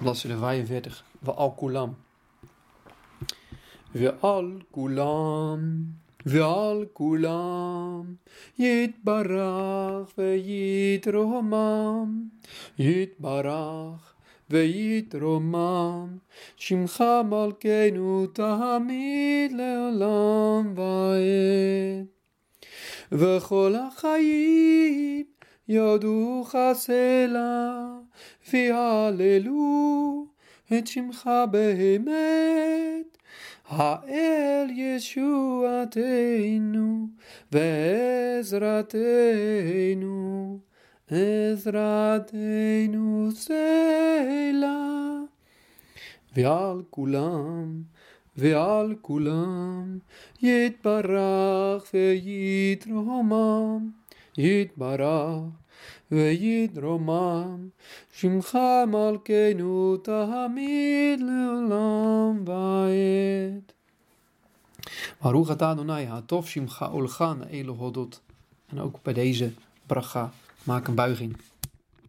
bladzijde 45. We al kulam. We al kulam. We al kulam. Yit barach ve yit romam. Yit barach ve yit romam. Shimcha malkeinu tamid leolam vaed. וכל החיים יודו חסלה, ויהללו את שמך באמת. האל ישועתנו ועזרתנו, עזרתנו סלע. ועל כולם ועל כולם יתברך ויתרומם, יתברך ויתרומם, שמך מלכנו תמיד לעולם ועד. Baruch atah Adonai, hatof shimcha olcha na Elohadot. En ook bij deze bracha maak een buiging.